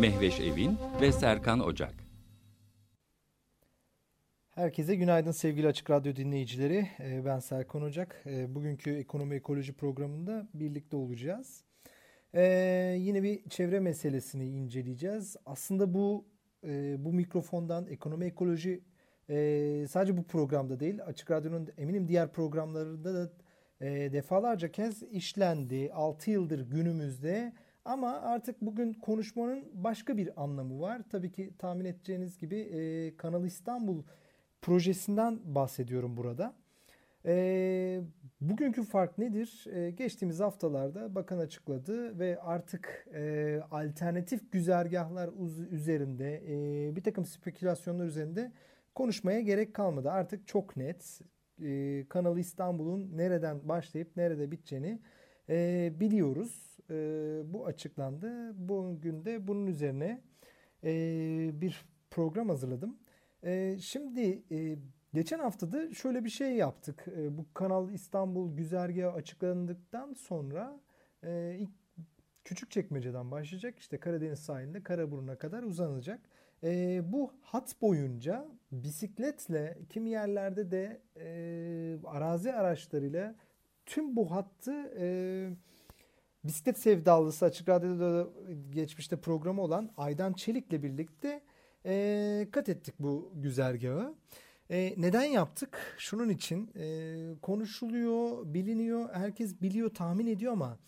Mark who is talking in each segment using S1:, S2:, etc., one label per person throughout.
S1: Mehveş Evin ve Serkan Ocak.
S2: Herkese günaydın sevgili Açık Radyo dinleyicileri. Ee, ben Serkan Ocak. Ee, bugünkü Ekonomi Ekoloji programında birlikte olacağız. Ee, yine bir çevre meselesini inceleyeceğiz. Aslında bu e, bu mikrofondan ekonomi ekoloji e, sadece bu programda değil, Açık Radyo'nun eminim diğer programlarında da e, defalarca kez işlendi. 6 yıldır günümüzde ama artık bugün konuşmanın başka bir anlamı var. Tabii ki tahmin edeceğiniz gibi e, Kanal İstanbul projesinden bahsediyorum burada. E, bugünkü fark nedir? E, geçtiğimiz haftalarda bakan açıkladı ve artık e, alternatif güzergahlar üzerinde e, bir takım spekülasyonlar üzerinde konuşmaya gerek kalmadı. Artık çok net e, Kanal İstanbul'un nereden başlayıp nerede biteceğini e, biliyoruz. E, bu açıklandı. Bugün de bunun üzerine e, bir program hazırladım. E, şimdi e, geçen haftada şöyle bir şey yaptık. E, bu Kanal İstanbul güzergahı açıklandıktan sonra e, ilk küçük çekmeceden başlayacak. İşte Karadeniz sahilinde Karaburun'a kadar uzanacak. E, bu hat boyunca bisikletle kimi yerlerde de e, arazi araçlarıyla tüm bu hattı e, bisiklet sevdalısı Açık Radyo'da geçmişte programı olan Aydan Çelik'le birlikte e, kat ettik bu güzergahı. E, neden yaptık? Şunun için e, konuşuluyor, biliniyor, herkes biliyor, tahmin ediyor ama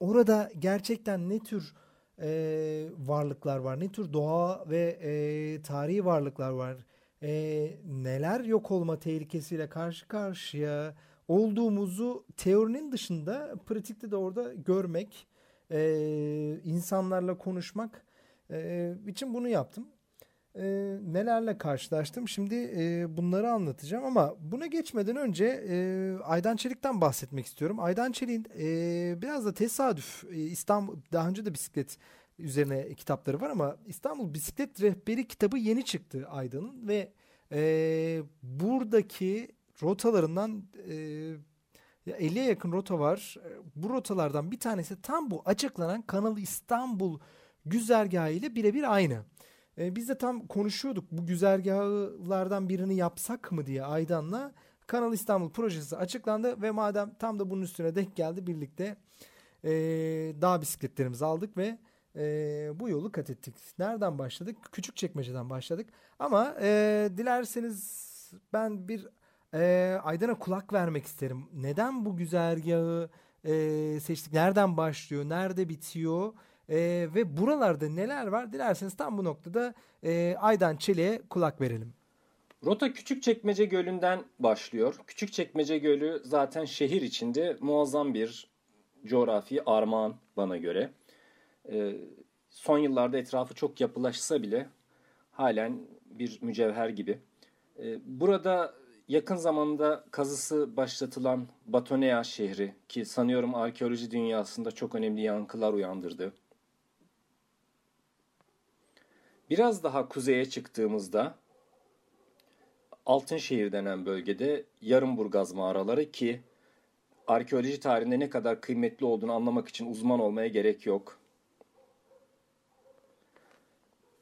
S2: orada gerçekten ne tür e, varlıklar var, ne tür doğa ve e, tarihi varlıklar var, e, neler yok olma tehlikesiyle karşı karşıya olduğumuzu teorinin dışında pratikte de orada görmek, e, insanlarla konuşmak e, için bunu yaptım e, nelerle karşılaştım. Şimdi e, bunları anlatacağım ama buna geçmeden önce e, Aydan Çelik'ten bahsetmek istiyorum. Aydan Çelik'in e, biraz da tesadüf e, İstanbul daha önce de bisiklet üzerine kitapları var ama İstanbul Bisiklet Rehberi kitabı yeni çıktı Aydan'ın ve e, buradaki rotalarından e, 50'ye yakın rota var. Bu rotalardan bir tanesi tam bu açıklanan Kanal İstanbul güzergahı ile birebir aynı. E, biz de tam konuşuyorduk bu güzergahlardan birini yapsak mı diye Aydan'la. Kanal İstanbul projesi açıklandı ve madem tam da bunun üstüne denk geldi birlikte e, dağ bisikletlerimizi aldık ve e, bu yolu kat ettik. Nereden başladık? Küçük çekmeceden başladık. Ama e, dilerseniz ben bir e, Aydan'a kulak vermek isterim. Neden bu güzergahı e, seçtik? Nereden başlıyor? Nerede bitiyor? E, ve buralarda neler var dilerseniz tam bu noktada e, Aydan Çelik'e kulak verelim.
S3: Rota Küçükçekmece Gölü'nden başlıyor. Küçükçekmece Gölü zaten şehir içinde muazzam bir coğrafi armağan bana göre. E, son yıllarda etrafı çok yapılaşsa bile halen bir mücevher gibi. E, burada yakın zamanda kazısı başlatılan Batonea şehri ki sanıyorum arkeoloji dünyasında çok önemli yankılar uyandırdı. Biraz daha kuzeye çıktığımızda Altınşehir denen bölgede Yarımburgaz mağaraları ki arkeoloji tarihinde ne kadar kıymetli olduğunu anlamak için uzman olmaya gerek yok.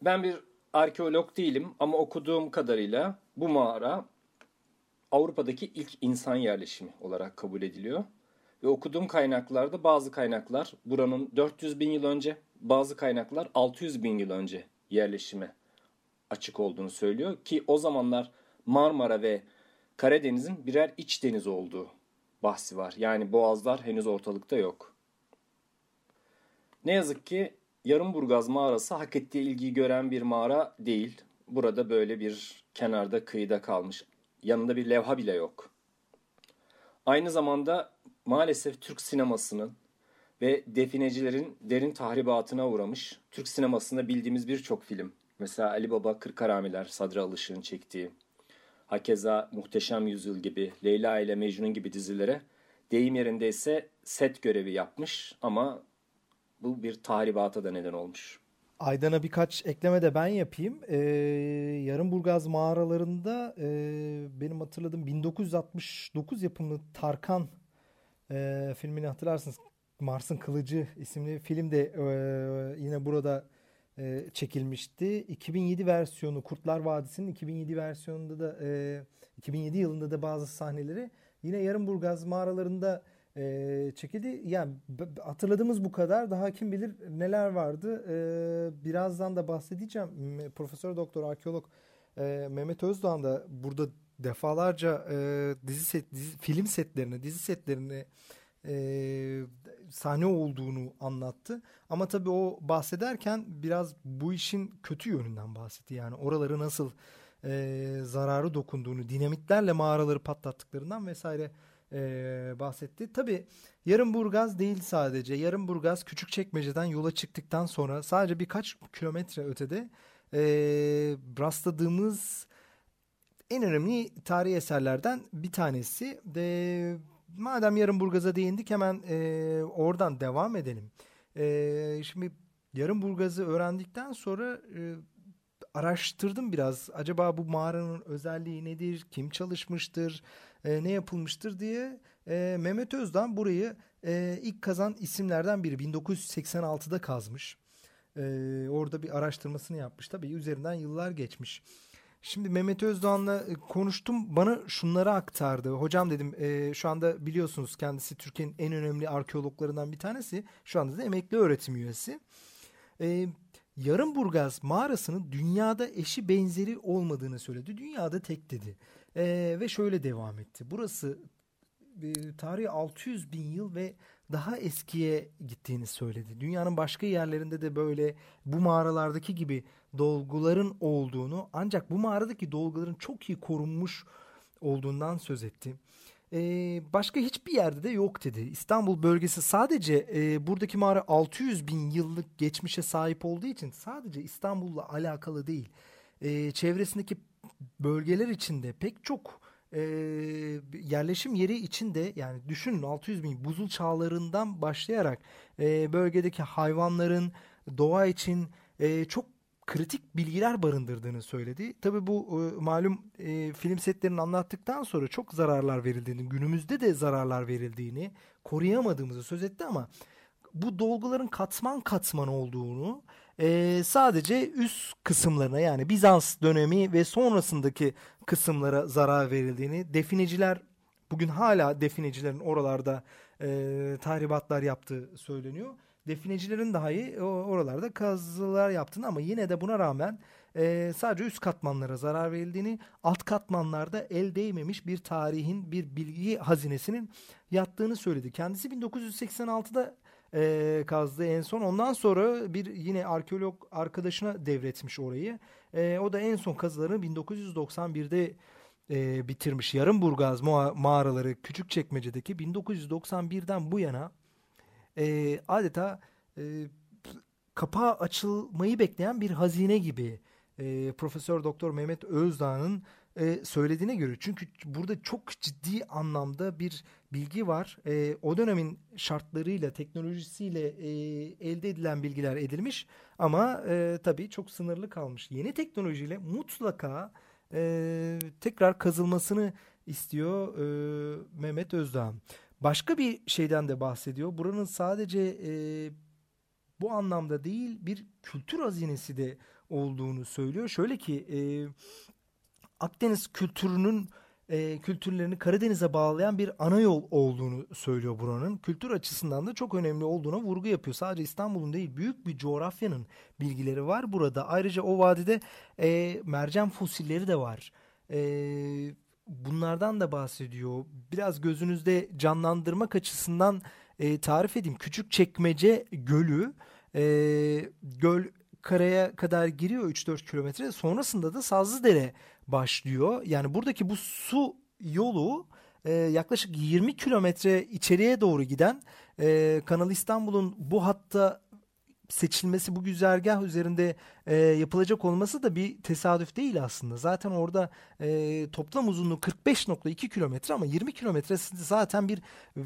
S3: Ben bir arkeolog değilim ama okuduğum kadarıyla bu mağara Avrupa'daki ilk insan yerleşimi olarak kabul ediliyor. Ve okuduğum kaynaklarda bazı kaynaklar buranın 400 bin yıl önce, bazı kaynaklar 600 bin yıl önce yerleşime açık olduğunu söylüyor. Ki o zamanlar Marmara ve Karadeniz'in birer iç deniz olduğu bahsi var. Yani boğazlar henüz ortalıkta yok. Ne yazık ki Yarımburgaz mağarası hak ettiği ilgiyi gören bir mağara değil. Burada böyle bir kenarda kıyıda kalmış. Yanında bir levha bile yok. Aynı zamanda maalesef Türk sinemasının ve definecilerin derin tahribatına uğramış Türk sinemasında bildiğimiz birçok film Mesela Ali Baba Kırkaramiler, Sadri Alışık'ın çektiği. Hakeza Muhteşem Yüzyıl gibi, Leyla ile Mecnun gibi dizilere deyim yerindeyse set görevi yapmış ama bu bir tahribata da neden olmuş.
S2: Aydan'a birkaç ekleme de ben yapayım. Ee, Yarımburgaz mağaralarında e, benim hatırladığım 1969 yapımlı Tarkan e, filmini hatırlarsınız. Mars'ın Kılıcı isimli film de e, yine burada e, çekilmişti. 2007 versiyonu Kurtlar Vadisi'nin 2007 versiyonunda da e, 2007 yılında da bazı sahneleri yine Yarımburgaz mağaralarında e, çekildi. Yani hatırladığımız bu kadar. Daha kim bilir neler vardı. E, birazdan da bahsedeceğim. Profesör Doktor Arkeolog e, Mehmet Özdoğan da burada defalarca e, dizi set, dizi, film setlerini, dizi setlerini e, sahne olduğunu anlattı. Ama tabii o bahsederken biraz bu işin kötü yönünden bahsetti. Yani oraları nasıl e, zararı dokunduğunu, dinamitlerle mağaraları patlattıklarından vesaire e, bahsetti. Tabi Yarımburgaz değil sadece. Yarımburgaz Küçükçekmece'den yola çıktıktan sonra sadece birkaç kilometre ötede e, rastladığımız en önemli tarihi eserlerden bir tanesi. De, madem Yarımburgaz'a değindik hemen e, oradan devam edelim. E, şimdi Yarımburgaz'ı öğrendikten sonra e, araştırdım biraz. Acaba bu mağaranın özelliği nedir? Kim çalışmıştır? E, ne yapılmıştır diye e, Mehmet Özdan burayı e, ilk kazan isimlerden biri 1986'da kazmış. E, orada bir araştırmasını yapmış. Tabii üzerinden yıllar geçmiş. Şimdi Mehmet Özdoğan'la e, konuştum. Bana şunları aktardı. Hocam dedim e, şu anda biliyorsunuz kendisi Türkiye'nin en önemli arkeologlarından bir tanesi. Şu anda da emekli öğretim üyesi. E, Yarımburgaz mağarasının dünyada eşi benzeri olmadığını söyledi. Dünyada tek dedi. E, ve şöyle devam etti. Burası e, tarihi 600 bin yıl ve daha eskiye gittiğini söyledi. Dünyanın başka yerlerinde de böyle bu mağaralardaki gibi dolguların olduğunu ancak bu mağaradaki dolguların çok iyi korunmuş olduğundan söz etti. Ee, başka hiçbir yerde de yok dedi. İstanbul bölgesi sadece e, buradaki mağara 600 bin yıllık geçmişe sahip olduğu için sadece İstanbul'la alakalı değil. E, çevresindeki bölgeler içinde pek çok e, yerleşim yeri içinde yani düşünün 600 bin buzul çağlarından başlayarak e, bölgedeki hayvanların doğa için e, çok kritik bilgiler barındırdığını söyledi. Tabi bu e, malum e, film setlerini anlattıktan sonra çok zararlar verildiğini, günümüzde de zararlar verildiğini, koruyamadığımızı söz etti ama bu dolguların katman katman olduğunu e, sadece üst kısımlarına yani Bizans dönemi ve sonrasındaki kısımlara zarar verildiğini defineciler bugün hala definecilerin oralarda e, tahribatlar yaptığı söyleniyor. Definecilerin dahi oralarda kazılar yaptığını ama yine de buna rağmen e, sadece üst katmanlara zarar verildiğini, alt katmanlarda el değmemiş bir tarihin, bir bilgi hazinesinin yattığını söyledi. Kendisi 1986'da e, kazdı en son. Ondan sonra bir yine arkeolog arkadaşına devretmiş orayı. E, o da en son kazılarını 1991'de e, bitirmiş. Yarımburgaz mağaraları Küçükçekmece'deki 1991'den bu yana e, adeta e, kapağı açılmayı bekleyen bir hazine gibi e, Profesör Doktor Mehmet Özdağ'ın e, söylediğine göre. Çünkü burada çok ciddi anlamda bir bilgi var. E, o dönemin şartlarıyla, teknolojisiyle e, elde edilen bilgiler edilmiş ama e, tabii çok sınırlı kalmış. Yeni teknolojiyle mutlaka e, tekrar kazılmasını istiyor e, Mehmet Özdağ. Başka bir şeyden de bahsediyor. Buranın sadece e, bu anlamda değil bir kültür hazinesi de olduğunu söylüyor. Şöyle ki e, Akdeniz kültürünün e, kültürlerini Karadeniz'e bağlayan bir ana yol olduğunu söylüyor buranın. Kültür açısından da çok önemli olduğuna vurgu yapıyor. Sadece İstanbul'un değil büyük bir coğrafyanın bilgileri var burada. Ayrıca o vadide e, mercan fosilleri de var. E, bunlardan da bahsediyor. Biraz gözünüzde canlandırmak açısından e, tarif edeyim. Küçük Çekmece Gölü. E, göl karaya kadar giriyor 3-4 kilometre. Sonrasında da Sazlıdere başlıyor. Yani buradaki bu su yolu e, yaklaşık 20 kilometre içeriye doğru giden e, Kanal İstanbul'un bu hatta seçilmesi bu güzergah üzerinde e, yapılacak olması da bir tesadüf değil aslında. Zaten orada e, toplam uzunluğu 45.2 kilometre ama 20 kilometresi zaten bir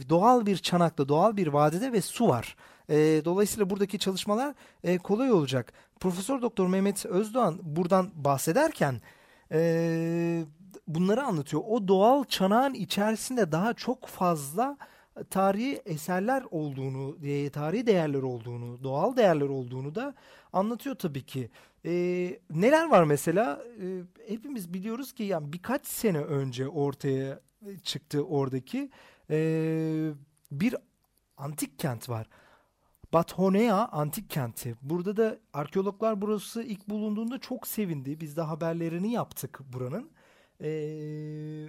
S2: doğal bir çanakta, doğal bir vadide ve su var. E, dolayısıyla buradaki çalışmalar e, kolay olacak. Profesör Doktor Mehmet Özdoğan buradan bahsederken e, bunları anlatıyor. O doğal çanağın içerisinde daha çok fazla tarihi eserler olduğunu, tarihi değerler olduğunu, doğal değerler olduğunu da anlatıyor tabii ki. E, neler var mesela? E, hepimiz biliyoruz ki yani birkaç sene önce ortaya çıktı oradaki e, bir antik kent var. Bathonea antik kenti. Burada da arkeologlar burası ilk bulunduğunda çok sevindi. Biz de haberlerini yaptık buranın. Eee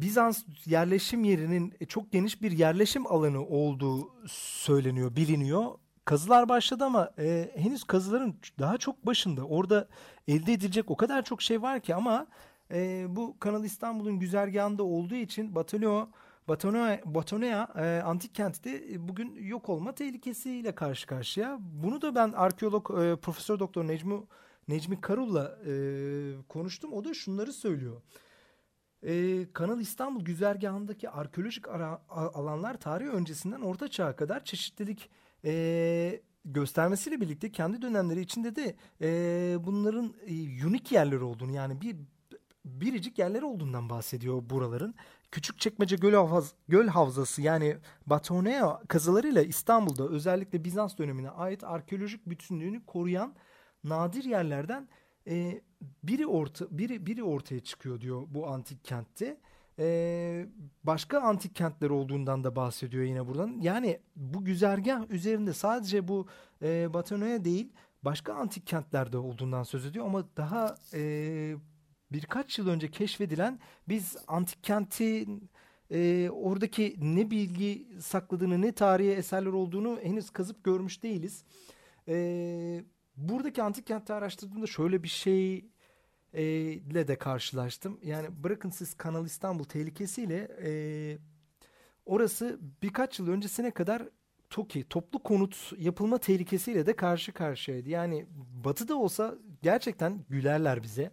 S2: Bizans yerleşim yerinin çok geniş bir yerleşim alanı olduğu söyleniyor, biliniyor. Kazılar başladı ama e, henüz kazıların daha çok başında. Orada elde edilecek o kadar çok şey var ki ama e, bu Kanal İstanbul'un güzergahında olduğu için Batoneo, Batonea, Batonea e, antik kenti de bugün yok olma tehlikesiyle karşı karşıya. Bunu da ben arkeolog e, Profesör Doktor Necmi Necmi Karul'la e, konuştum. O da şunları söylüyor. Ee, Kanal İstanbul güzergahındaki arkeolojik ara, alanlar tarih öncesinden Orta Çağ'a kadar çeşitlilik e, göstermesiyle birlikte kendi dönemleri içinde de e, bunların e, unik yerler olduğunu yani bir biricik yerler olduğundan bahsediyor buraların. Küçük Çekmece Göl, Havaz, Göl Havzası yani Batonea kazılarıyla İstanbul'da özellikle Bizans dönemine ait arkeolojik bütünlüğünü koruyan nadir yerlerden e, biri orta biri biri ortaya çıkıyor diyor bu antik kentte. Ee, başka antik kentler olduğundan da bahsediyor yine buradan. Yani bu güzergah üzerinde sadece bu e, Batanoya değil başka antik kentlerde olduğundan söz ediyor ama daha e, birkaç yıl önce keşfedilen biz antik kentin e, oradaki ne bilgi sakladığını ne tarihi eserler olduğunu henüz kazıp görmüş değiliz. E, buradaki antik kentte araştırdığımda şöyle bir şey ile de karşılaştım. Yani bırakın siz Kanal İstanbul tehlikesiyle e, orası birkaç yıl öncesine kadar TOKİ toplu konut yapılma tehlikesiyle de karşı karşıyaydı. Yani batıda olsa gerçekten gülerler bize.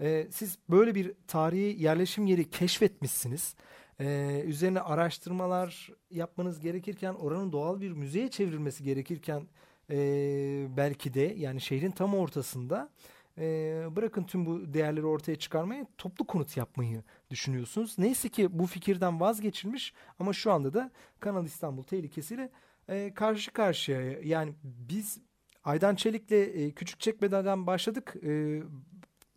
S2: E, siz böyle bir tarihi yerleşim yeri keşfetmişsiniz. Ee, üzerine araştırmalar yapmanız gerekirken oranın doğal bir müzeye çevrilmesi gerekirken e, belki de yani şehrin tam ortasında e, bırakın tüm bu değerleri ortaya çıkarmayı toplu konut yapmayı düşünüyorsunuz. Neyse ki bu fikirden vazgeçilmiş ama şu anda da Kanal İstanbul tehlikesiyle e, karşı karşıya. Yani biz Aydan Çelik'le e, Küçük Çekmece'den başladık. E,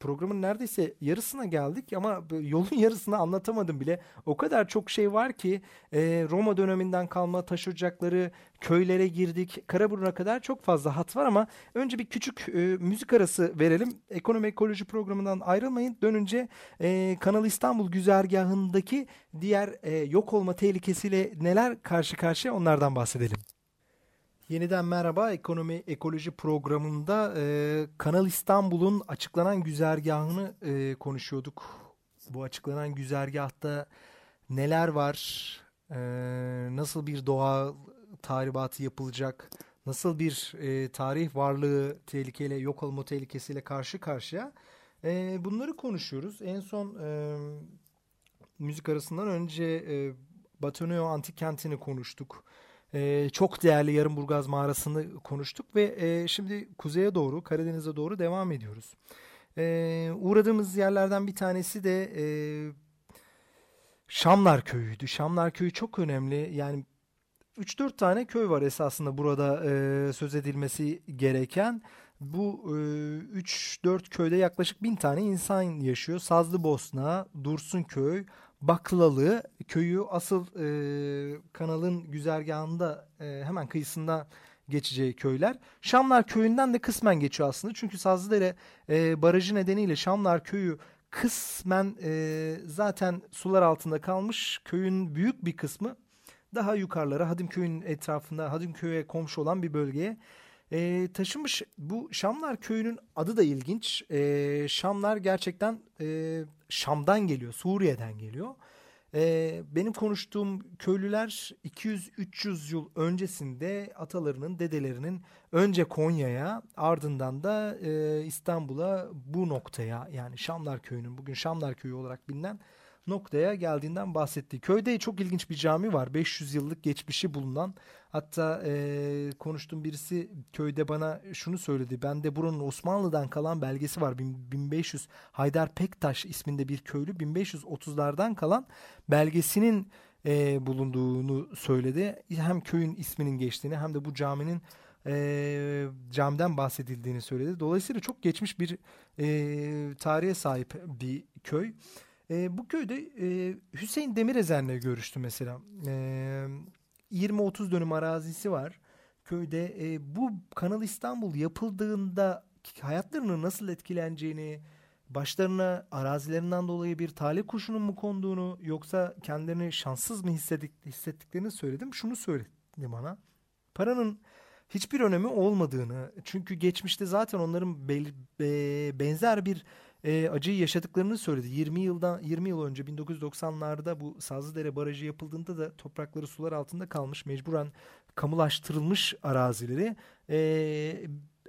S2: programın neredeyse yarısına geldik ama yolun yarısını anlatamadım bile. O kadar çok şey var ki e, Roma döneminden kalma taş ocakları, köylere girdik. Karaburun'a kadar çok fazla hat var ama önce bir küçük e, müzik arası verelim. Ekonomi Ekoloji programından ayrılmayın. Dönünce e, Kanal İstanbul güzergahındaki diğer e, yok olma tehlikesiyle neler karşı karşıya onlardan bahsedelim. Yeniden merhaba. Ekonomi Ekoloji programında e, Kanal İstanbul'un açıklanan güzergahını e, konuşuyorduk. Bu açıklanan güzergahta neler var? E, nasıl bir doğa tahribatı yapılacak? Nasıl bir e, tarih varlığı tehlikeyle, yok olma tehlikesiyle karşı karşıya? E, bunları konuşuyoruz. En son e, müzik arasından önce e, Batoneo Antik Kenti'ni konuştuk e, çok değerli Yarımburgaz mağarasını konuştuk ve e, şimdi kuzeye doğru Karadeniz'e doğru devam ediyoruz. E, uğradığımız yerlerden bir tanesi de e, Şamlar Köyü'ydü. Şamlar Köyü çok önemli. Yani 3-4 tane köy var esasında burada e, söz edilmesi gereken. Bu e, 3-4 köyde yaklaşık bin tane insan yaşıyor. Sazlı Bosna, Dursun Köy, Baklalı köyü asıl e, kanalın güzergahında e, hemen kıyısında geçeceği köyler. Şamlar köyünden de kısmen geçiyor aslında. Çünkü Sazlıdere e, barajı nedeniyle Şamlar köyü kısmen e, zaten sular altında kalmış. Köyün büyük bir kısmı daha yukarılara Hadimköy'ün etrafında Hadimköy'e komşu olan bir bölgeye e, taşımış. Bu Şamlar köyünün adı da ilginç. E, Şamlar gerçekten e, Şam'dan geliyor, Suriye'den geliyor. Ee, benim konuştuğum köylüler 200-300 yıl öncesinde atalarının, dedelerinin önce Konya'ya ardından da e, İstanbul'a bu noktaya yani Şamlar Köyü'nün bugün Şamlar Köyü olarak bilinen noktaya geldiğinden bahsetti. Köyde çok ilginç bir cami var. 500 yıllık geçmişi bulunan. Hatta e, konuştuğum birisi köyde bana şunu söyledi. Bende buranın Osmanlı'dan kalan belgesi var. 1500 Haydar Pektaş isminde bir köylü 1530'lardan kalan belgesinin e, bulunduğunu söyledi. Hem köyün isminin geçtiğini hem de bu caminin e, camiden bahsedildiğini söyledi. Dolayısıyla çok geçmiş bir e, tarihe sahip bir köy. E, bu köyde e, Hüseyin Demirezen'le görüştü mesela. E, 20-30 dönüm arazisi var. Köyde e, bu Kanal İstanbul yapıldığında hayatlarının nasıl etkileneceğini, başlarına arazilerinden dolayı bir talih kuşunun mu konduğunu yoksa kendilerini şanssız mı hissettik, hissettiklerini söyledim. Şunu söyledi bana. Paranın hiçbir önemi olmadığını çünkü geçmişte zaten onların be, be, benzer bir e, acıyı yaşadıklarını söyledi. 20 yıldan 20 yıl önce 1990'larda bu Sazlıdere Barajı yapıldığında da toprakları sular altında kalmış, mecburen kamulaştırılmış arazileri. E,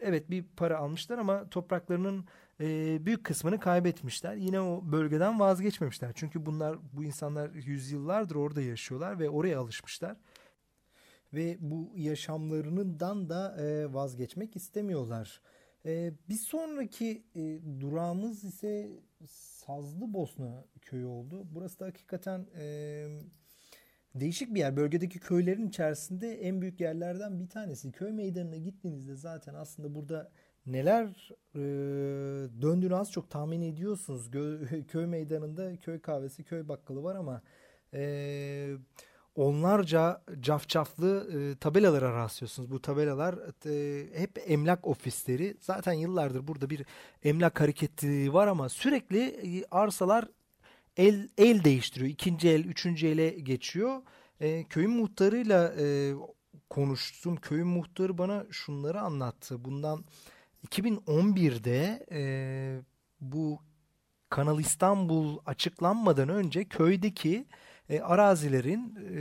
S2: evet bir para almışlar ama topraklarının e, büyük kısmını kaybetmişler. Yine o bölgeden vazgeçmemişler. Çünkü bunlar bu insanlar yüzyıllardır orada yaşıyorlar ve oraya alışmışlar. Ve bu yaşamlarından da e, vazgeçmek istemiyorlar. Ee, bir sonraki e, durağımız ise Sazlı Bosna köyü oldu. Burası da hakikaten e, değişik bir yer. Bölgedeki köylerin içerisinde en büyük yerlerden bir tanesi. Köy meydanına gittiğinizde zaten aslında burada neler e, döndüğünü az çok tahmin ediyorsunuz. Gö- köy meydanında köy kahvesi, köy bakkalı var ama e, onlarca cafcaflı e, tabelalara rastlıyorsunuz. Bu tabelalar e, hep emlak ofisleri. Zaten yıllardır burada bir emlak hareketi var ama sürekli e, arsalar el el değiştiriyor. İkinci el, üçüncü ele geçiyor. E, köyün muhtarıyla e, konuştum. Köyün muhtarı bana şunları anlattı. Bundan 2011'de e, bu Kanal İstanbul açıklanmadan önce köydeki e, arazilerin e,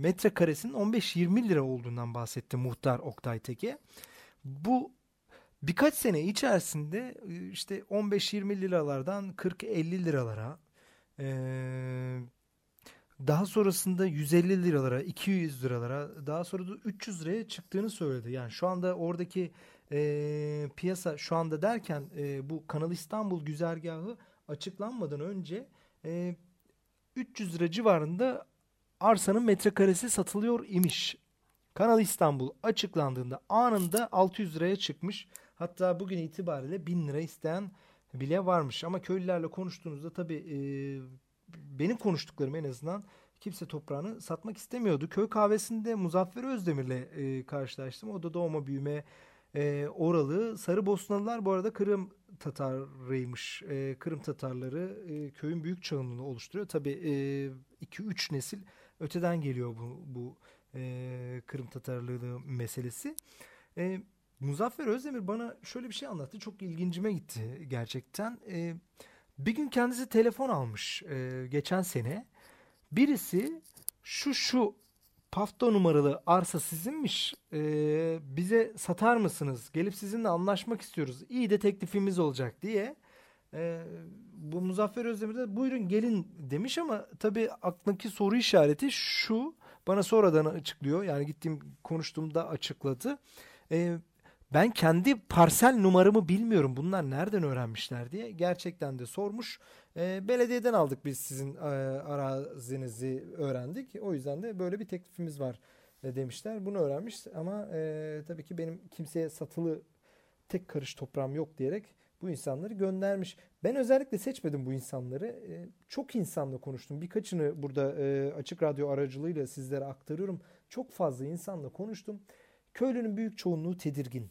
S2: metrekaresinin 15-20 lira olduğundan bahsetti muhtar Oktay Teke. Bu birkaç sene içerisinde e, işte 15-20 liralardan 40-50 liralara e, daha sonrasında 150 liralara, 200 liralara, daha sonra da 300 liraya çıktığını söyledi. Yani şu anda oradaki e, piyasa şu anda derken e, bu Kanal İstanbul güzergahı açıklanmadan önce e, 300 lira civarında arsanın metrekaresi satılıyor imiş. Kanal İstanbul açıklandığında anında 600 liraya çıkmış. Hatta bugün itibariyle 1000 lira isteyen bile varmış. Ama köylülerle konuştuğunuzda tabii e, benim konuştuklarım en azından kimse toprağını satmak istemiyordu. Köy kahvesinde Muzaffer Özdemir'le e, karşılaştım. O da doğma büyüme e, oralı. Sarı Bosnalılar bu arada Kırım Tatarıymış. E, Kırım Tatarları e, köyün büyük çoğunluğunu oluşturuyor. Tabi 2-3 e, nesil öteden geliyor bu, bu e, Kırım Tatarlığı meselesi. E, Muzaffer Özdemir bana şöyle bir şey anlattı. Çok ilgincime gitti gerçekten. E, bir gün kendisi telefon almış e, geçen sene. Birisi şu şu pafto numaralı arsa sizinmiş. Ee, bize satar mısınız? Gelip sizinle anlaşmak istiyoruz. İyi de teklifimiz olacak diye. Ee, bu Muzaffer Özdemir de buyurun gelin demiş ama tabii aklındaki soru işareti şu. Bana sonradan açıklıyor. Yani gittiğim konuştuğumda açıkladı. Ee, ben kendi parsel numaramı bilmiyorum. Bunlar nereden öğrenmişler diye gerçekten de sormuş. E, belediyeden aldık biz sizin e, arazinizi öğrendik. O yüzden de böyle bir teklifimiz var e, demişler. Bunu öğrenmiş ama e, tabii ki benim kimseye satılı tek karış toprağım yok diyerek bu insanları göndermiş. Ben özellikle seçmedim bu insanları. E, çok insanla konuştum. Birkaçını burada e, açık radyo aracılığıyla sizlere aktarıyorum. Çok fazla insanla konuştum. Köylünün büyük çoğunluğu tedirgin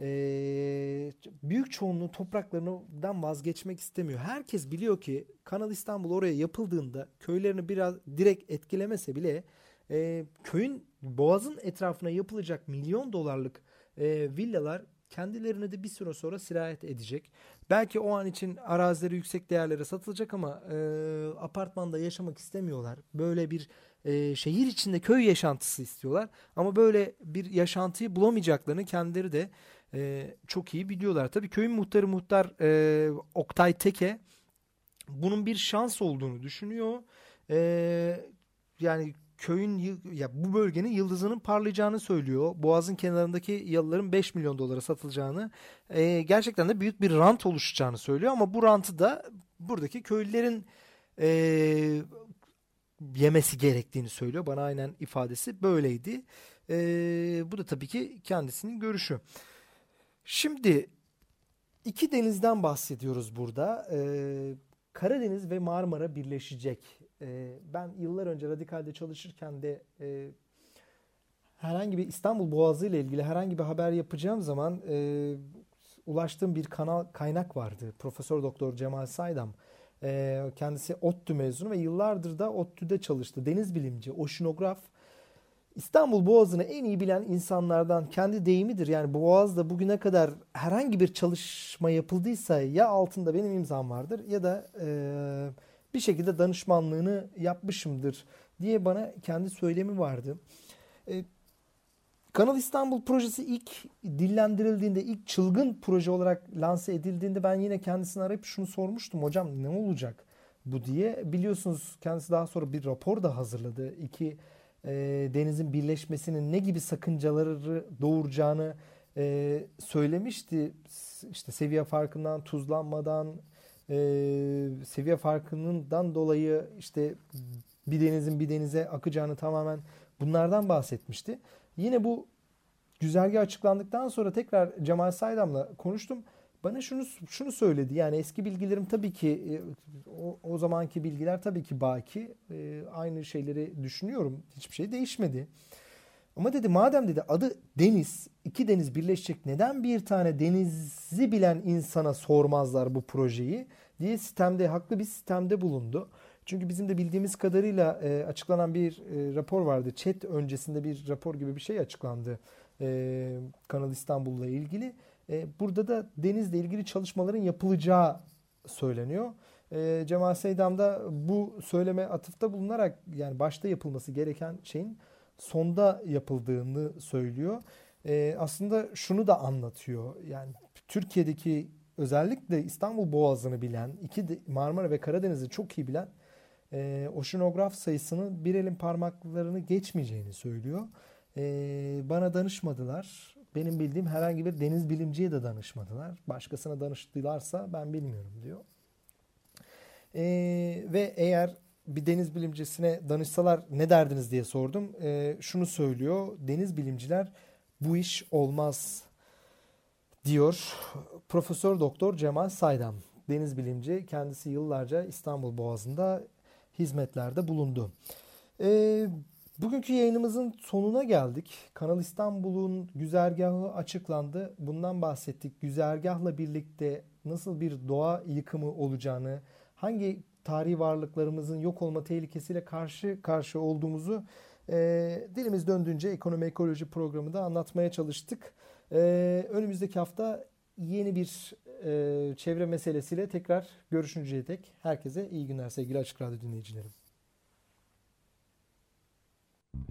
S2: e, büyük çoğunluğu topraklarından vazgeçmek istemiyor. Herkes biliyor ki Kanal İstanbul oraya yapıldığında köylerini biraz direkt etkilemese bile e, köyün boğazın etrafına yapılacak milyon dolarlık e, villalar kendilerine de bir süre sonra sirayet edecek. Belki o an için arazileri yüksek değerlere satılacak ama e, apartmanda yaşamak istemiyorlar. Böyle bir e, şehir içinde köy yaşantısı istiyorlar. Ama böyle bir yaşantıyı bulamayacaklarını kendileri de e, çok iyi biliyorlar. Tabii köyün muhtarı muhtar e, Oktay Teke bunun bir şans olduğunu düşünüyor. E, yani köyün ya bu bölgenin yıldızının parlayacağını söylüyor. Boğazın kenarındaki yalıların 5 milyon dolara satılacağını, e, gerçekten de büyük bir rant oluşacağını söylüyor ama bu rantı da buradaki köylülerin e, yemesi gerektiğini söylüyor. Bana aynen ifadesi böyleydi. E, bu da tabii ki kendisinin görüşü. Şimdi iki denizden bahsediyoruz burada. E, Karadeniz ve Marmara birleşecek. E, ben yıllar önce Radikal'de çalışırken de e, herhangi bir İstanbul Boğazı ile ilgili herhangi bir haber yapacağım zaman e, ulaştığım bir kanal kaynak vardı. Profesör Doktor Cemal Saydam. E, kendisi ODTÜ mezunu ve yıllardır da ODTÜ'de çalıştı. Deniz bilimci, oşinograf İstanbul Boğazı'nı en iyi bilen insanlardan kendi deyimidir. Yani Boğaz'da bugüne kadar herhangi bir çalışma yapıldıysa ya altında benim imzam vardır ya da e, bir şekilde danışmanlığını yapmışımdır diye bana kendi söylemi vardı. E, Kanal İstanbul projesi ilk dillendirildiğinde, ilk çılgın proje olarak lanse edildiğinde ben yine kendisini arayıp şunu sormuştum. Hocam ne olacak bu diye. Biliyorsunuz kendisi daha sonra bir rapor da hazırladı. İki e, denizin birleşmesinin ne gibi sakıncaları doğuracağını e, söylemişti. İşte seviye farkından, tuzlanmadan, e, seviye farkından dolayı işte bir denizin bir denize akacağını tamamen bunlardan bahsetmişti. Yine bu güzergah açıklandıktan sonra tekrar Cemal Saydam'la konuştum. Bana şunu şunu söyledi. Yani eski bilgilerim tabii ki e, o, o zamanki bilgiler tabii ki baki. E, aynı şeyleri düşünüyorum. Hiçbir şey değişmedi. Ama dedi madem dedi adı deniz, iki deniz birleşecek neden bir tane denizi bilen insana sormazlar bu projeyi diye sistemde haklı bir sistemde bulundu. Çünkü bizim de bildiğimiz kadarıyla e, açıklanan bir e, rapor vardı. Chat öncesinde bir rapor gibi bir şey açıklandı e, Kanal İstanbul'la ilgili. E, burada da denizle ilgili çalışmaların yapılacağı söyleniyor. E, Cemal Seydam da bu söyleme atıfta bulunarak yani başta yapılması gereken şeyin sonda yapıldığını söylüyor. E, aslında şunu da anlatıyor. Yani Türkiye'deki özellikle İstanbul Boğazı'nı bilen, iki Marmara ve Karadeniz'i çok iyi bilen e, oşinograf sayısının bir elin parmaklarını geçmeyeceğini söylüyor. Bana danışmadılar. Benim bildiğim herhangi bir deniz bilimciye de danışmadılar. Başkasına danıştılarsa ben bilmiyorum diyor. E, ve eğer bir deniz bilimcisine danışsalar ne derdiniz diye sordum. E, şunu söylüyor. Deniz bilimciler bu iş olmaz diyor Profesör Doktor Cemal Saydam. Deniz bilimci kendisi yıllarca İstanbul Boğazı'nda hizmetlerde bulundu. E, bugünkü yayınımızın sonuna geldik. Kanal İstanbul'un güzergahı açıklandı. Bundan bahsettik. Güzergahla birlikte nasıl bir doğa yıkımı olacağını, hangi tarihi varlıklarımızın yok olma tehlikesiyle karşı karşı olduğumuzu e, dilimiz döndüğünce ekonomi ekoloji programında anlatmaya çalıştık. E, önümüzdeki hafta yeni bir e, çevre meselesiyle tekrar görüşünceye dek herkese iyi günler sevgili Açık Radyo dinleyicilerim.